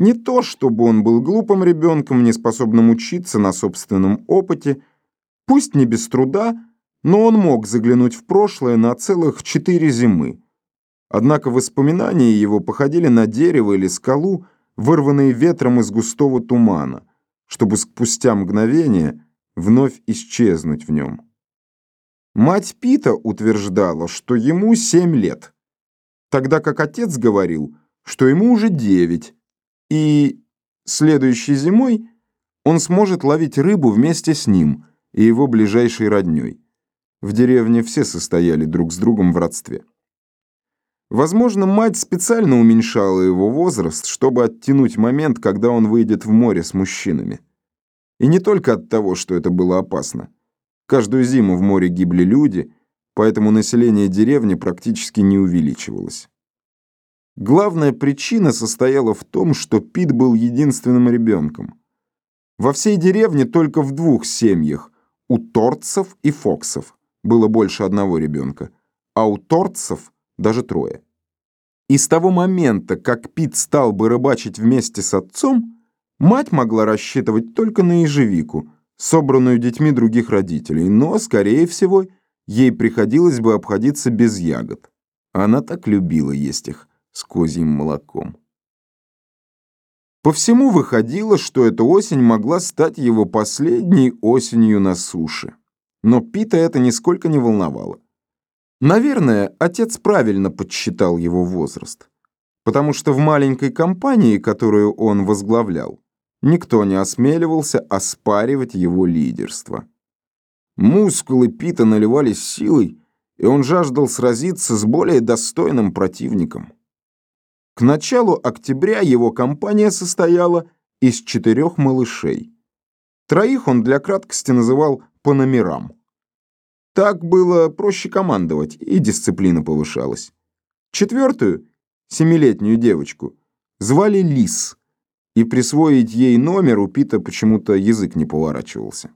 Не то, чтобы он был глупым ребенком, не способным учиться на собственном опыте, пусть не без труда, но он мог заглянуть в прошлое на целых четыре зимы. Однако воспоминания его походили на дерево или скалу, вырванные ветром из густого тумана, чтобы спустя мгновение вновь исчезнуть в нем. Мать Пита утверждала, что ему семь лет, тогда как отец говорил, что ему уже девять, и следующей зимой он сможет ловить рыбу вместе с ним и его ближайшей родней. В деревне все состояли друг с другом в родстве. Возможно, мать специально уменьшала его возраст, чтобы оттянуть момент, когда он выйдет в море с мужчинами. И не только от того, что это было опасно. Каждую зиму в море гибли люди, поэтому население деревни практически не увеличивалось. Главная причина состояла в том, что Пит был единственным ребенком. Во всей деревне только в двух семьях, у Торцев и Фоксов, было больше одного ребенка, а у Торцев даже трое. И с того момента, как Пит стал бы рыбачить вместе с отцом, мать могла рассчитывать только на ежевику, собранную детьми других родителей, но, скорее всего, ей приходилось бы обходиться без ягод. Она так любила есть их с козьим молоком. По всему выходило, что эта осень могла стать его последней осенью на суше. Но Пита это нисколько не волновало. Наверное, отец правильно подсчитал его возраст, потому что в маленькой компании, которую он возглавлял, никто не осмеливался оспаривать его лидерство. Мускулы Пита наливались силой, и он жаждал сразиться с более достойным противником. К началу октября его компания состояла из четырех малышей. Троих он для краткости называл по номерам. Так было проще командовать, и дисциплина повышалась. Четвертую, семилетнюю девочку, звали Лис, и присвоить ей номер у Пита почему-то язык не поворачивался.